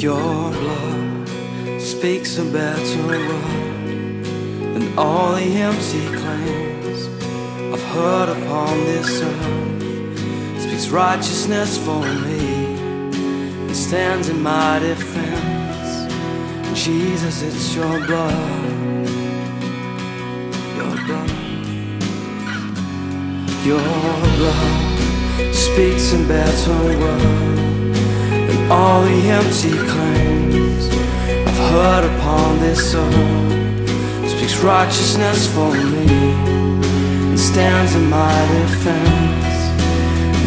Your blood speaks a better word than all the empty claims I've heard upon this earth. Speaks righteousness for me and stands in my defense. Jesus, it's your blood, your blood, your blood speaks a better word all the empty claims I've heard upon this earth speaks righteousness for me and stands in my defense.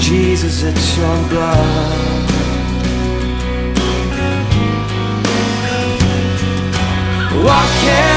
Jesus, it's your blood. What can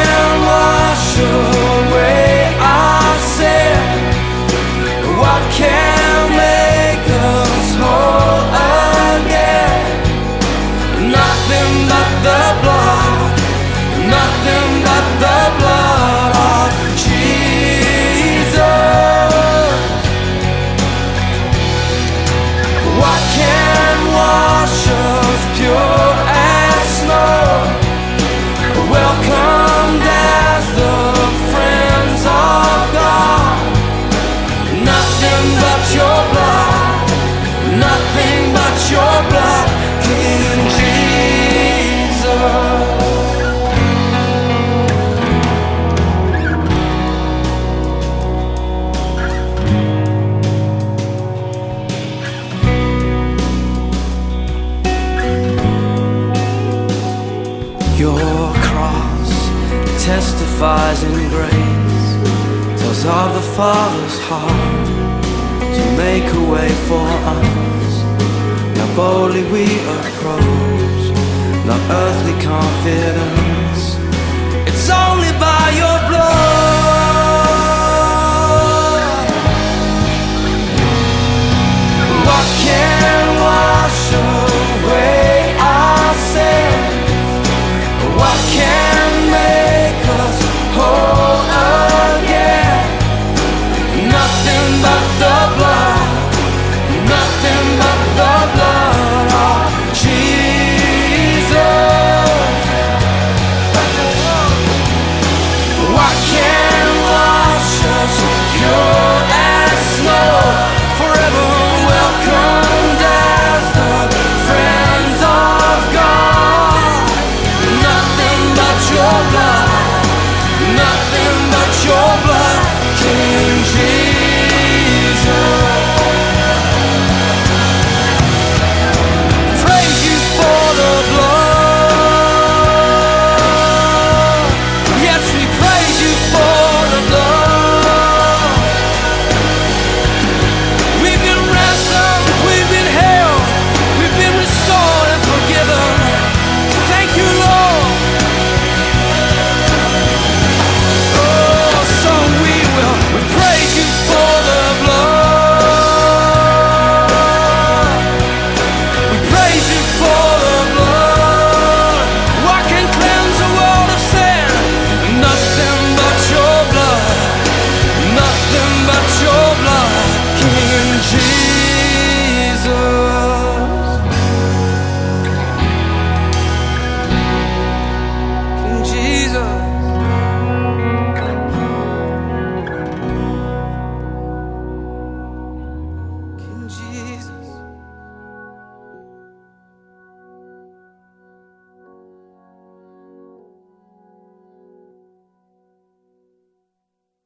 Your cross testifies in grace, tells of the Father's heart to make a way for us. Now boldly we approach, not earthly confidence. It's only by your blood.